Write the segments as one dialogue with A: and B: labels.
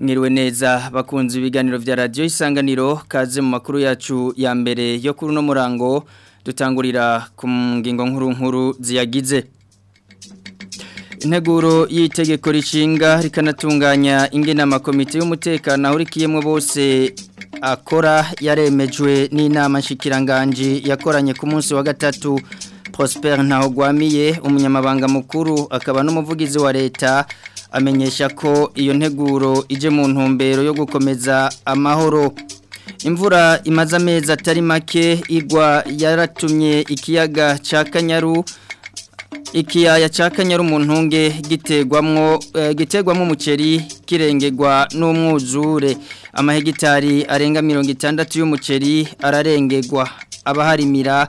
A: mwiriwe neza bakunze ibiganiro bya radiyo isanganiro kaze mu makuru yacu ya mbere yo kuri uno murango dutangurira ku ngingo nkuru nkuru ziyagize integuro y'itegeko rishinga rikanatunganya ingenamukomite y'umutekano aho urikiyemo bose akora yaremejwe n'inama nshikiranganji yakoranye ku munsi wa gatatu Prosper ntahogwamiye umunyamabanga mukuru akaba n'umuvugizi wa leta amenyesha ko iyo nteguro ije mu ntumbero yo gukomeza amahoro imvura imaze amezi atari make igwa yaratumye ikiyaga cya kanyaru ikiyaya cya kanyaru mu ntunge gitegwamo eh, umuceri kirengegwa n'umwuzure amahegitari arenga mirongo itandatu y'umuceri ararengegwa abaharimira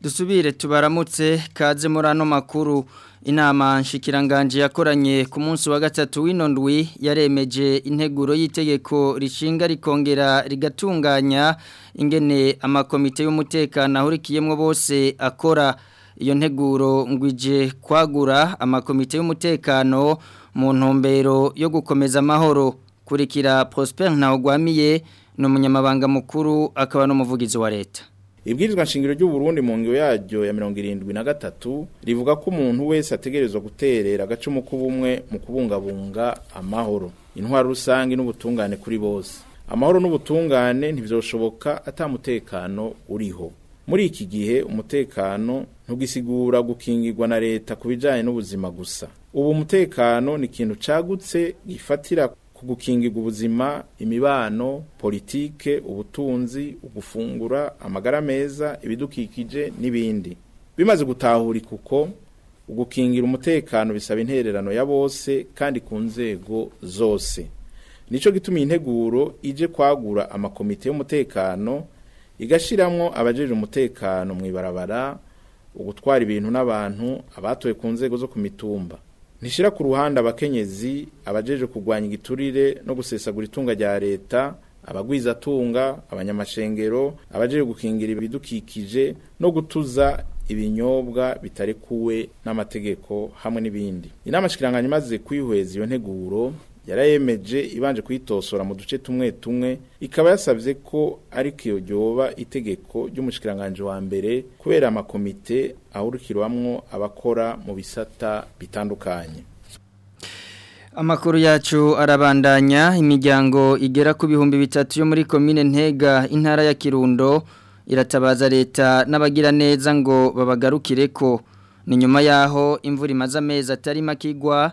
A: dusubire tubaramutse kaze muri makuru Inama nshikiranganje yakoranye ku munsi wa gatatu w'inondwi yaremeje integuro y'itegeko rishinga rikongera rigatunganya ingene amakomite y'umutekano ahurikiyemo bose akora iyo nteguro ngwije kwagura amakomite y'umutekano mu ntumbero yo gukomeza amahoro kurikira Prosper ntawugwamiye ni umunyamabanga mukuru akaba n'umuvugizi wa leta
B: ibwirizwa nshingiro ry'uburundi mu ngingo yaryo ya mirongo irindwi na gatatu rivuga ko umuntu wese ategerezwa guterera agacumu k'ubumwe mu kubungabunga amahoro intwaro rusange n'ubutungane kuri bose amahoro n'ubutungane ntibyoshoboka atamutekano uriho muri iki gihe umutekano ntugisigura gukingirwa na leta ku bijyanye n'ubuzima gusa ubu umutekano ni ikintu cyagutse gifatira ku ubuzima imibano politike ubutunzi ugufungura amagara meza ibidukikije n'ibindi bimaze gutahurika kuko ugukingira umutekano bisaba intererano ya bose kandi ku nzego zose nicyo gituma iyi nteguro ije kwagura amakomite y'umutekano igashyiramo abajije umutekano mu ibarabara ugutwara ibintu n'abantu abatoye ku nzego zo ku mitumba ntishyira ku ruhande abakenyezi abajeje kurwanya igiturire no gusesagura itunga rya leta abagwizatunga abanyamashengero abajeje gukingira ibidukikije no gutuza ibinyobwa bitarekuwe n'amategeko hamwe n'ibindi inama shikiranganya imaze kwihweza iyo nteguro yarayemeje ibanje kuyitosora mu duce tumwe tumwe ikaba yasabye ko ariko iyo ryoba itegeko ry’umushikiranganje wa mbere kubera amakomite ahurikirwamwo abakora mu bisata bitandukanye
A: Amakuru yacu arabandanya imiryango igera ku bihumbi bitatu yo muri komine Ntega intara ya Kirundo iratabaza leta n'abagira neza ngo babagarukire ko ni nyuma yaho imvura imaze amezi atari makigwa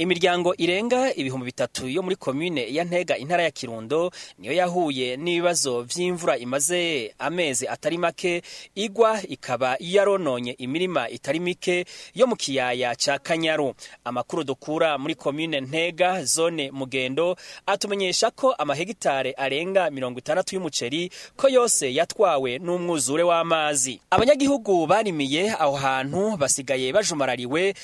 C: imiryango irenga ibihumbi bitatu yo muri komine ya ntega intara ya kirundo niyo yahuye n'ibibazo by'imvura imaze amezi atari make igwa ikaba yarononye imirima itari mike yo mu kiyaya cya kanyaru amakuru dukura muri komine ntega zone mugendo atumenyesha ko amahegitare arenga mirongo itandatu y'umuceri ko yose yatwawe n'umwuzure w'amazi abanyagihugu barimiye aho hantu basigaye bajumarariwe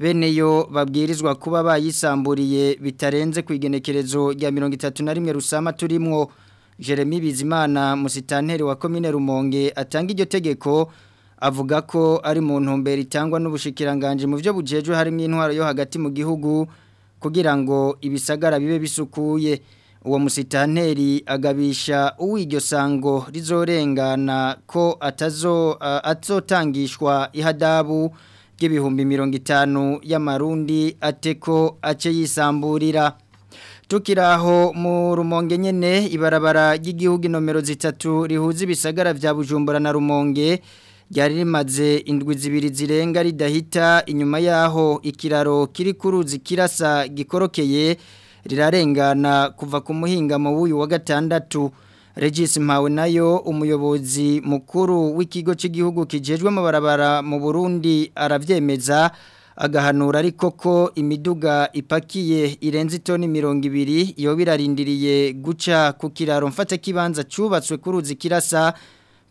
A: bene yo babwirizwa kuba bayisamburiye bitarenze ku rya mirongo itatu na rimwe rusama turimo Jeremy bizimana musitanteri wa komine rumonge atanga iryo tegeko avuga ko ari mu ntumbero itangwa n'ubushikiranganje mu byo bujejwe harimo intwaro yo hagati mu gihugu kugira ngo ibisagara bibe bisukuye uwo musitanteri agabisha uw'iryo sango rizorengana ko atazo atotangishwa ihadabu bw'ibihumbi mirongo itanu y'amarundi ateko ace yisamburira tukiraho mu rumonge nyene ibarabara ry'igihugu inomero zitatu rihuza ibisagara vya bujumbura na rumonge ryari rimaze indwi zibiri zirenga ridahita inyuma yaho ikiraro kiri zikirasa ruzi kirasa gikorokeye rirarengana kuva ku muhingamo w'uyu wa gatandatu Regis Mpawe nayo umuyobozi mukuru w'ikigo cy'igihugu kijejwe amabarabara mu Burundi aravyemeza agahanura ariko ko imiduga ipakiye irenze itoni mirongo ibiri yoba irarindiriye guca ku kiraro mfate kibanza cyubatswe ku ruzi kirasa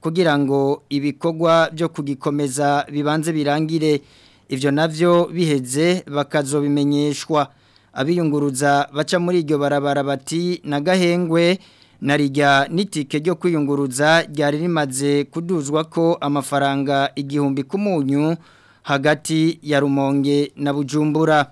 A: kugira ngo ibikorwa byo kugikomeza bibanze birangire ibyo navyo biheze bakazobimenyeshwa abiyunguruza baca muri iryo barabara bati na gahengwe narijya n'itike ryo kwiyunguruza ryari rimaze kuduzwa ko amafaranga igihumbi k'umunyu hagati ya rumonge na bujumbura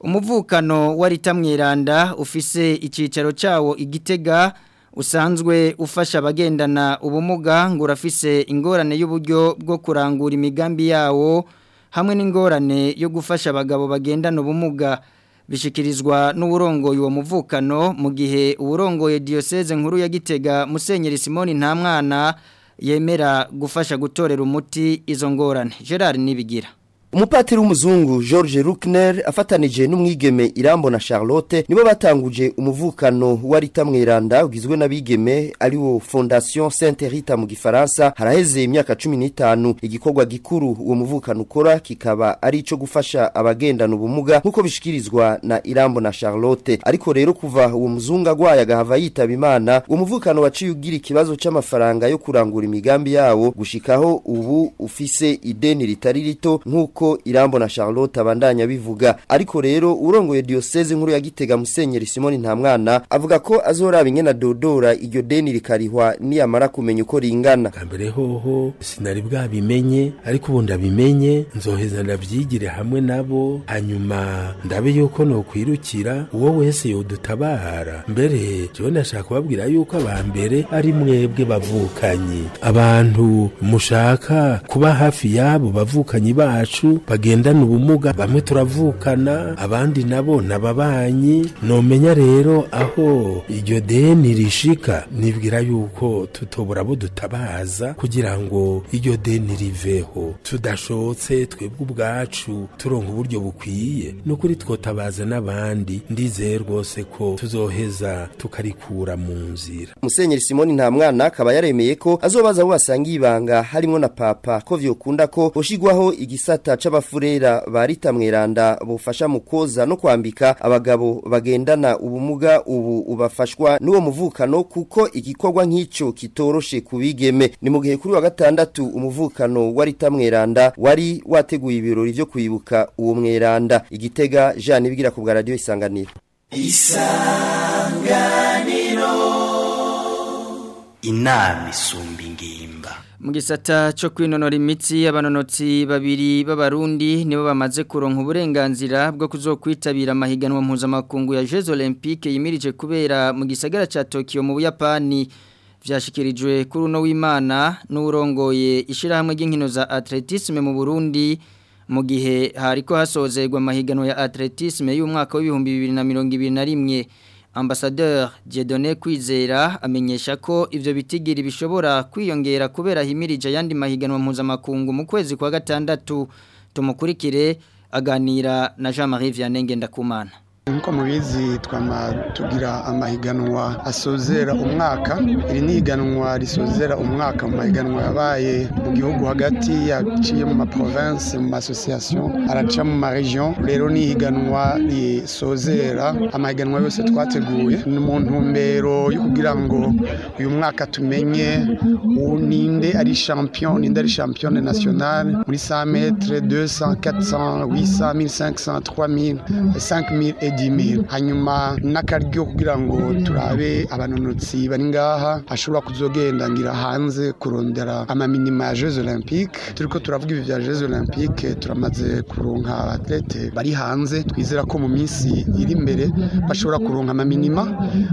A: umuvukano wa rita mweranda ufise icyicaro cyawo igitega usanzwe ufasha abagendana ubumuga ngo urafise ingorane y'uburyo bwo kurangura imigambi yawo hamwe n'ingorane yo gufasha abagabo bagendana ubumuga bishikirizwa n'uburongoye uwo muvukano mu gihe uburongoye diyoseze nkuru ya gitega musenyeri simoni nta mwana yemera gufasha gutorera umuti izo ngorane gerard nibigira
D: umupatiri w'umuzungu george Ruckner afatanije n'umwigeme na charlotte nibo batanguje umuvukano wa rita mweranda ugizwe n'abigeme ari wo fondation sainte rita mu gifaransa haraheze imyaka cumi n'itanu igikorwa gikuru uwo muvukano ukora kikaba ari icyo gufasha abagendana ubumuga nk'uko bishikirizwa na na charlotte ariko rero kuva uwo muzungu agwaye agahava yitaba imana uwo muvukano waciye ugira ikibazo cy'amafaranga yo kurangura imigambi yawo gushikaho ubu ufise ideni ritari rito nk'uko nk'uko na Charlotte abandanya bivuga ariko rero urongoye diocese nkuru ya Gitega Musenyeri Simon Ntamwana avuga ko azoraba ingena dodora iryo deni rikarihwa niyamara kumenya uko ringana
E: kambere hoho sinari bwa bimenye ariko ubu ndabimenye nzoheza ndabyigire hamwe nabo hanyuma ndabe yuko no kwirukira uwo wese yodutabara mbere je nashaka kubabwira yuko mbere ari mwebwe bavukanye abantu mushaka kuba hafi yabo bavukanye bacu bacu bagendana ubumuga bamwe turavukana abandi nabo nababanyi nomenya rero aho iryo deni rishika nibwira yuko tutobora abo dutabaza kugira ngo iryo deni riveho tudashotse twebwe ubwacu turonka uburyo bukwiye ni ukuri twotabaza n'abandi ndizeye rwose ko tuzoheza tukarikura mu nzira
D: musenyeri simoni nta mwana akaba yaremeye ko azobaza abo basanga ibanga harimo na papa ko vyokunda ko boshigwaho igisata c'abafurera barita mweranda bufasha mukoza no kwambika abagabo bagendana ubumuga ubu ubafashwa n'uwo muvukano kuko igikorwa nk'ico kitoroshe kubigeme ni mu gihe kuri wa gatandatu umuvukano warita mweranda wari wateguye ibirori byo kwibuka uwo mweranda igitega Jean Nibigira ku bwa radio isanganiro isanganiro
F: inama isumba ingimba
A: mu gisata cyo kwinonora imitsi abanonotsi babiri b'abarundi nibo bamaze kuronka uburenganzira bwo kuzokwitabira amahiganwa mpuzamakungu ya Jeux Olympique yimirije kubera mu gisagara ca Tokyo mu Buyapani vyashikirijwe kuri uno w'Imana n'urongoye ishirahamwe ry'inkino za atletisme mu Burundi mu gihe hariko hasozerwa amahiganwa ya atletisme y'umwaka w'ibihumbi 2021 ambasaderi Dieudonné kwizera amenyesha ko ibyo bitigiri bishobora kwiyongera kubera himirije yandi mahiganwa mpuzamakungu mu kwezi kwa gatandatu tumukurikire aganira na jean marie vianney ngendakumana
F: nkuko mubizi twama tugira amahiganwa asozera umwaka iri ni ihiganwa risozera umwaka mu mahiganwa yabaye mu gihugu hagati yaciye mu maprovince mu masosiyasiyo araca mu maregion rero ni ihiganwa risozera amahiganwa yose twateguye ni mu ntumbero yo kugira ngo uyu mwaka tumenye ninde ari champion ninde ari championne muri 100 metres 200 400 800 1500 3000 5000 et by'imihigo mm. hanyuma n'akaryo kugira ngo mm. turabe abanonotsi bari ngaha hashobora kuzogendangira hanze kurondera amaminima ya jeux olympique turiko turavuga ibi bya jeux olympique turamaze kuronka abatlete bari hanze twizera ko mu minsi iri imbere bashobora kuronka amaminima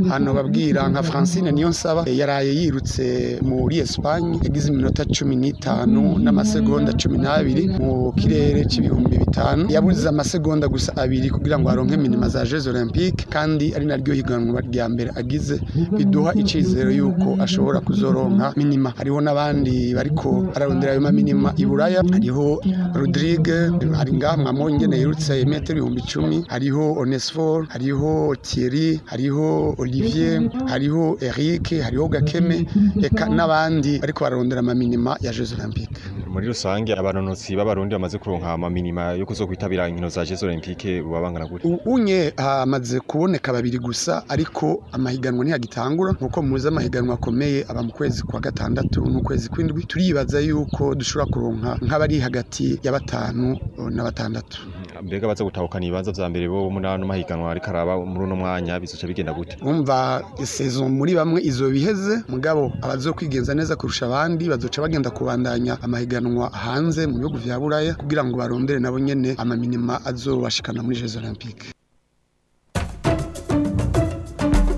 F: hano babwira nka Francine Niyonsaba yaraye yirutse muri Espagne yagize iminota cumi n'itanu n'amasegonda cumi n'abiri mu kirere cy'ibihumbi bitanu yabuze amasegonda gusa abiri kugira ngo aronke minima za jezi olympique kandi ari naryo higanwa rya mbere agize biduha icyizere yuko ashobora kuzoronka minima hariho n'abandi bariko bararondera ayo minima i buraya hariho rodrigue ari ngaha mwamwo nyene yirutse metero ibihumbi icumi hariho onesfor hariho thierry hariho olivier hariho eric hariho gakeme reka n'abandi bariko bararondera amaminima ya jezi olympique
G: muri rusange abanonotsi b'abarundi bamaze kuronka amaminima yo kuzo kwitabira inkino za Jeux Olympiques babangana gute
F: unye hamaze kuboneka babiri gusa ariko amahiganwa ntiyagitangura nkuko muzi amahiganwa akomeye aba mu kwezi kwa gatandatu n'ukwezi kw'indwi turibaza yuko dushobora kuronka nk'abari hagati ya batanu na batandatu mm-hmm.
G: mbega baza gutahukana ibibanza vya mbere bo munana n'amahiganwa ariko araba muri uno mwanya bizoca bigenda gute
F: umva saison muri bamwe izo biheze mugabo abazo kwigenza neza kurusha abandi bazoca bagenda kubandanya amahiganwa gusiganwa hanze mu bihugu bya buraya kugira ngo barondere nabo nyine amaminima azobashikana muri jeux olympique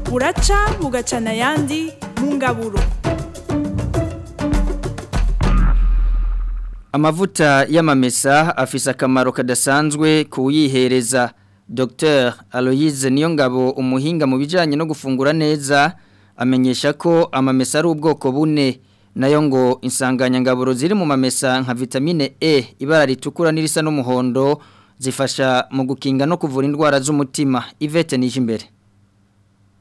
H: buraca bugacana ayandi mu
A: amavuta y'amamesa afisa akamaro kadasanzwe kuyihereza Dr Aloyize Niyongabo umuhinga mu bijyanye no gufungura neza amenyesha ko amamesa ari ubwoko bune nayo ngo insanganyangaburo ziri mu mamesa nka vitamine E ibara ritukura n'irisa n'umuhondo zifasha mu gukinga no kuvura indwara z'umutima ivete nije imbere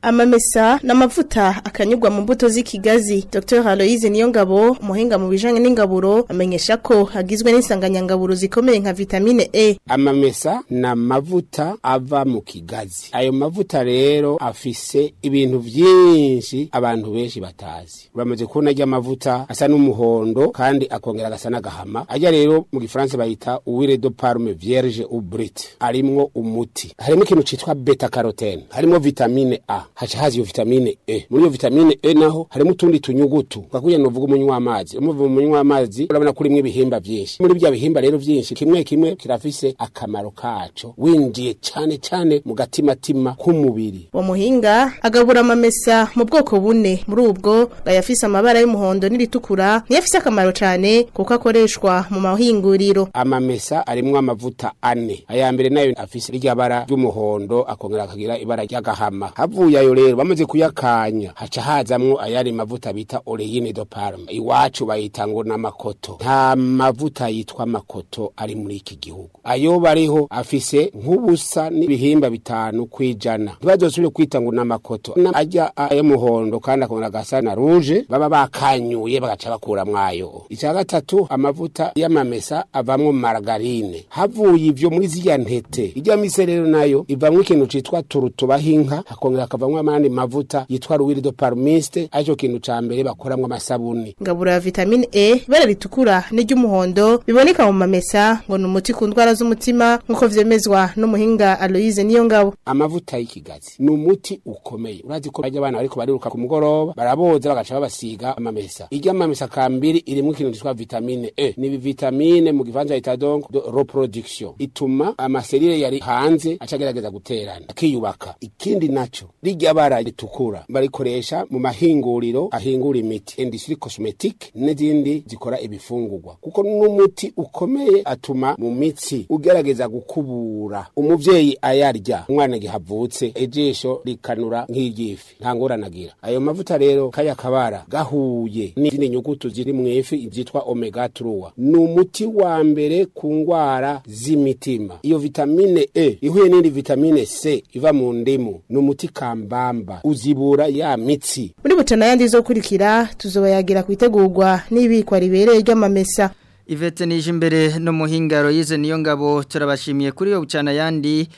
I: amamesa n'amavuta akanyugwa mu mbuto z'ikigazi dr Aloise Niyongabo umuhinga mu bijanye n'ingaburo amenyesha ko hagizwe n'insanganyangaburo zikomeye nka vitamine E
J: amamesa na mavuta ava mu kigazi ayo mavuta rero afise ibintu byinshi abantu benshi batazi uramaze kubona ajya amavuta asa n'umuhondo kandi akongera agasa n'agahama ajya rero mu gifaransa bayita uwire de palme vierge ubrite arimwo umuti harimo ikintu citwa beta carotene harimo vitamine A haca hazi iyo vitamine E muri iyo vitamine E naho harimo utundi tunyugutu twakuye nuvuga vuga umunywa amazi umuva umunywa w'amazi urabona kuri mwe bihimba byinshi muri bya bihimba rero byinshi kimwe kimwe kirafise akamaro kaco winjiye cyane cyane mu gatimatima k'umubiri
I: uwo muhinga agabura amamesa mu bwoko bune muri ubwo gayafise amabara y'umuhondo n'iritukura niyo afise akamaro cyane kuko akoreshwa mu mahinguriro
J: amamesa arimwo amavuta ane aya mbere nayo afise irya bara ry'umuhondo akongera akagira ibara ry'agahama havuye ayo rero bamaze kuyakanya haca hazamwo ayari mavuta bita oreyine do palme iwacu bayita ngo n'amakoto nta mavuta yitwa amakoto ari muri iki gihugu ayo bariho afise nk'ubusa n'ibihimba bitanu kwijana ntibazosubire kwita ngo n'amakoto ajya ay'umuhondo kandi akabona agasa na ruje baba bakanyuye bagaca bakuramwo ayo icya gatatu amavuta y'amamesa avamwo margarine havuye ivyo muri ziriya ntete irya mise rero nayo ivamwo ikintu citwa turutubaho inka hakongera hakavamwo banywa amandi mavuta yitwa ruwirido parumiste aricyo kintu ca mbere bakoramwo amasabuni
I: ngabura ya vitamine E ibara ritukura n'iry'umuhondo biboneka mu mamesa ngo ni umuti ku ndwara z'umutima nk'uko vyemezwa n'umuhinga Aloise niyo ngabo
J: amavuta y'ikigazi ni umuti ukomeye urazi ko bajya abana bariko bariruka ku mugoroba baraboza bagaca babasiga amamesa irya amamesa kambiri irimwo ikintu citwa vitamine E ni vitamine mu gifaransa yita donc de reproduction ituma amaserire yari hanze acagerageza guterana akiyubaka ikindi naco rijya irya ritukura barikoresha mu mahinguriro ahingura imiti industry cosmetic n'izindi zikora ibifungurwa kuko n'umuti ukomeye atuma mu mitsi ugerageza gukubura umubyeyi ayarya umwana gihavutse ijisho rikanura nk'iryifi nta ngoranagira ayo mavuta rero kaya kabara gahuye n'izindi nyugutu ziri mu ifi ibyitwa omega 3 ni umuti wa mbere ku ndwara z'imitima iyo vitamine E ihuye n'indi vitamine C iva mu ndimu ni umuti kamba bamba uzibura ya mitsi
I: muri buto n'ayandi izokurikira tuzobayagira ku itegurwa n'ibikwa ribereye ry'amamesa
A: ivete nije imbere no muhingaro yize niyo ngabo turabashimiye kuri yo bucana yandi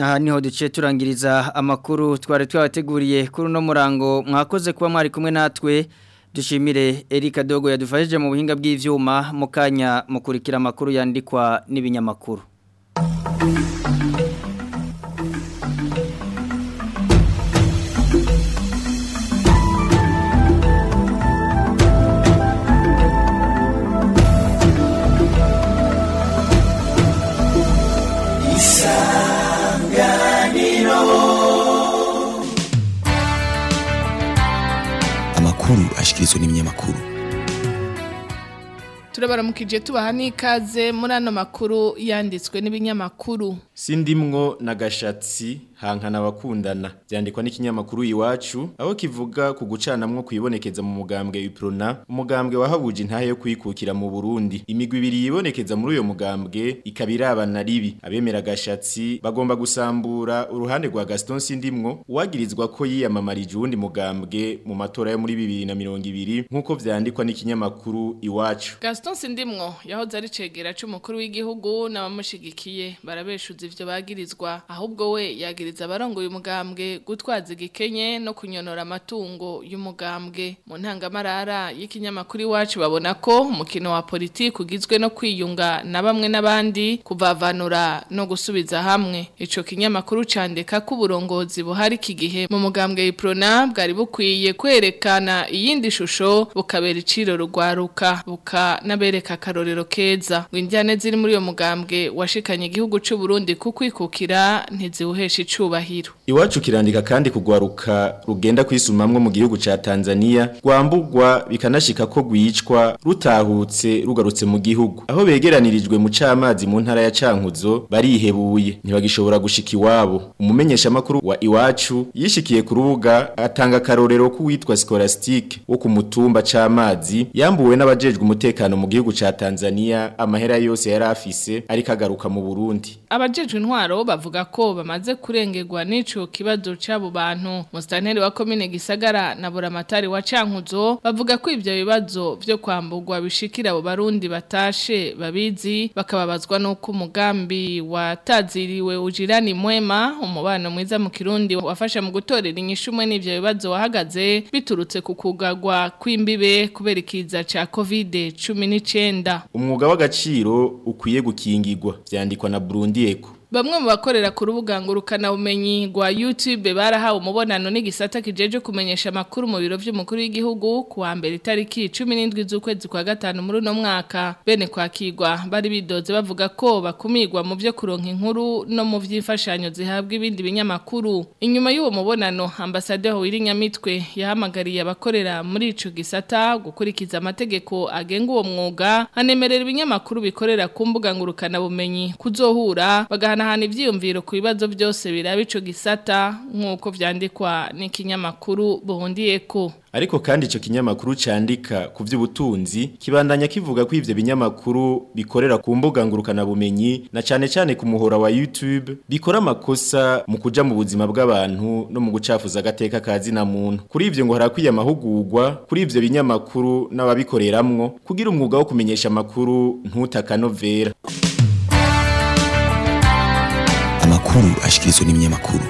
A: aha niho duciye turangiriza amakuru twari twabateguriye kuri uno murango mwakoze kuba mwari kumwe natwe dushimire Erika Dogo yadufashije mu buhinga bw'ivyuma mukanya mukurikira amakuru yandikwa n'ibinyamakuru
K: ishyikirizwa n'ibinyamakuru
L: turabaramukije tubaha n'ikaze muri ano makuru yanditswe n'ibinyamakuru
M: Sindimwo na gashatsi hankana bakundana byandikwa n'ikinyamakuru iwacu aho kivuga ku gucanamwo kwibonekeza mu mugambwe Iprona umugambwe wahabuje intahe yo kwikukira mu Burundi imigwi ibiri yibonekeza muri uyo mugambwe ikabirabana ribi abemera gashatsi bagomba gusambura uruhande rwa Gaston Sindimwo uwagirizwa ko yiyamamarije uwundi mugambwe mu matora yo muri 2020 nkuko byandikwa n'ikinyamakuru iwacu
L: Gaston Sindimwo yahoze ari cegera cy'umukuru w'igihugu n'abamushigikiye barabeshuza ivyo bagirizwa ahubwo we yagiriza abarongoye umugambwe gutwaza igikenye no kunyonora amatungo y'umugambwe mu ntangamarara y'ikinyamakuru iwacu babona ko umukino wa politiki ugizwe no kwiyunga na bamwe n'abandi kuvavanura no gusubiza hamwe ico kinyamakuru candeka ko uburongozi buhari iki gihe mu mugambwe w'iprona bwari bukwiye kwerekana iyindi shusho bukabera iciro rugwaruka buka nabereka akarorero keza ngo indyane ziri muri uyo mugambwe washikanye igihugu cy'u Burundi kukwikukira ntiziwuhesha icubahiro
M: Iwacu kirandika kandi kugwaruka rugenda kwisumamwo mu gihugu ca Tanzania rwambugwa bikanashika ko gwicwa rutahutse rugarutse mu gihugu aho begeranirijwe mu camazi mu ntara ya Cankuzo barihebuye ntibagishobora gushika iwabo umumenyesha makuru wa Iwacu yishikiye ku rubuga atanga karorero ku witwa Scholastic wo ku mutumba camazi yambuwe n'abajejwe umutekano mu gihugu ca Tanzania amahera yose yarafise ariko agaruka mu Burundi
L: abajejwe intwaro bavuga ko bamaze kurengegwa n'ico ico kibazo c'abo bantu musitanteri wa komine gisagara na buramatari wa cankuzo bavuga ko ibyo bibazo byo kwamburwa bishikira abo barundi batashe babizi bakababazwa nuko umugambi wataziriwe ujirani mwema umubano mwiza mu kirundi wafasha mu gutorera inyishu umwe n'ivyo bibazo wahagaze biturutse ku kugagwa kw'imbibe kubera cha ca covid 19
M: umwuga w'agaciro ukwiye gukingirwa vyandikwa na Burundi Eco
L: Bamwe mu bakorera ku rubuga ngurukana bumenyi rwa YouTube barahawe umubonano n'igisata kijeje kumenyesha makuru mu biro by'umukuru w'igihugu kuwa mbere itariki 17 z'ukwezi kwa gatanu muri no mwaka bene kwakirwa bari bidoze bavuga ko bakumigwa mu byo kuronka inkuru no mu by'imfashanyo zihabwa ibindi binyamakuru inyuma y'uwo mubonano ambassadeur Wirinyamitwe yahamagariye abakorera muri ico gisata gukurikiza amategeko agenga uwo mwuga anemerera ibinyamakuru bikorera ku mbuga ngurukana bumenyi kuzohura bagaha bakanahana ibyiyumviro ku bibazo byose biraba ico gisata nk'uko byandikwa n'ikinyamakuru buhundiyeko
M: Ariko kandi ico kinyamakuru candika ku by'ubutunzi kibandanya kivuga ko ivyo binyamakuru bikorera ku mbuga ngurukana bumenyi na cyane cyane ku muhora wa YouTube bikora amakosa mu kuja mu buzima bw'abantu no mu gucafuza agateka kazi na muntu. Kuri ivyo ngo harakwiye amahugurwa kuri ivyo binyamakuru n'ababikoreramwo kugira umwuga wo kumenyesha amakuru ntuta
K: kanovera. ni mnyama kuru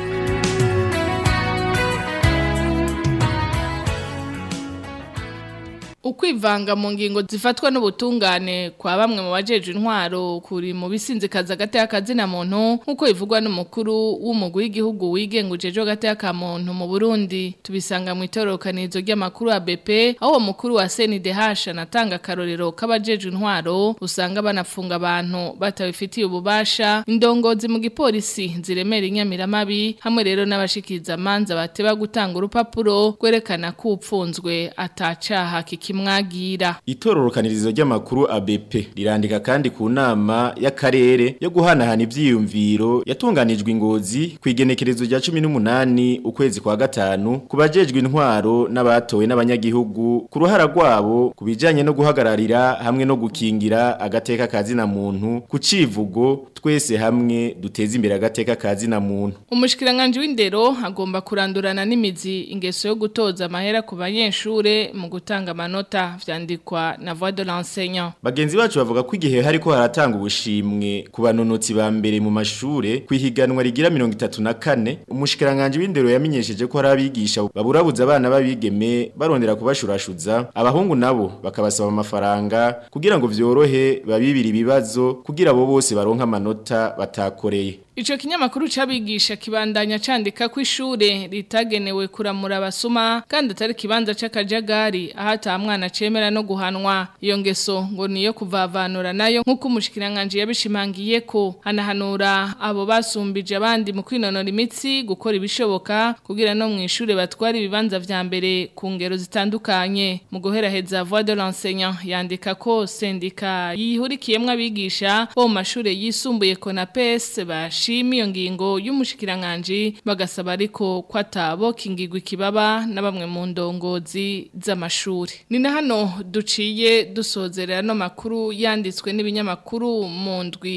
L: ukwivanga mu ngingo zifatwa n'ubutungane kwa bamwe mu bajeje intwaro kuri mu bisinzikaza gateka kazina muntu nkuko bivugwa n'umukuru w'umugwi w'igihugu wigengujeje gateka muntu mu Burundi tubisanga mu itorokanizo ry'amakuru ya BP aho uwo mukuru wa CNDH anatanga karorero k'abajeje intwaro usanga banafunga abantu batabifitiye ububasha indongozi mu gipolisi ziremera inyamiramabi hamwe rero n'abashikiza manza bateba gutanga urupapuro kwerekana ko upfunzwe atacaha kikimo mwagira
M: itororokanirizo ry'amakuru ABP rirandika kandi ku nama y'akarere yo guhanahana ibyiyumviro yatunganijwe ingozi ku igenekerezo rya 18 ukwezi kwa gatanu kubajejwe intwaro n'abatowe n'abanyagihugu ku ruhara rwabo kubijanye no guhagararira hamwe no gukingira agateka kazi na muntu kucivugo twese hamwe duteze imbere agateka kazi na muntu
L: umushikiranganje w'indero agomba kurandurana n'imizi ingeso yo gutoza amahera ku banyeshure mu gutanga amanota amanota vyandikwa na voix de l'enseignant
M: bagenzi bacu bavuga ko igihe hariko haratanga ubushimwe ku banonotsi ba mbere mu mashure kwihiganwa rigira 34 umushikiranganje w'indero yamenyesheje ko hari abigisha baburabuza abana babigeme barondera kubashurashuza abahungu nabo bakabasaba amafaranga kugira ngo vyorohe babibiri ibibazo kugira abo bose baronka amanota batakoreye
L: Ico kinyamakuru cabigisha kibandanya candika ko ishure ritagenewe kuramura abasuma kandi atari kibanza c'akajagari ahata mwana cemera no guhanwa iyo ngeso ngo niyo kuvavanura nayo nkuko umushikiranganje yabishimangiye ko hanahanura abo basumbije abandi mu kwinonora imitsi gukora ibishoboka kugira no mwishure batwara ibibanza vya mbere ku ngero zitandukanye mu guheraheza voix de l'enseignant yandika ko sendika yihurikiyemwe abigisha bo mu mashure yisumbuye Konapes bashi bashima iyo ngingo y'umushikiranganji bagasaba ariko ko atabokingirwa ikibaba na bamwe mu ndongozi z'amashuri ni na hano duciye dusozerera no makuru yanditswe n'ibinyamakuru mu ndwi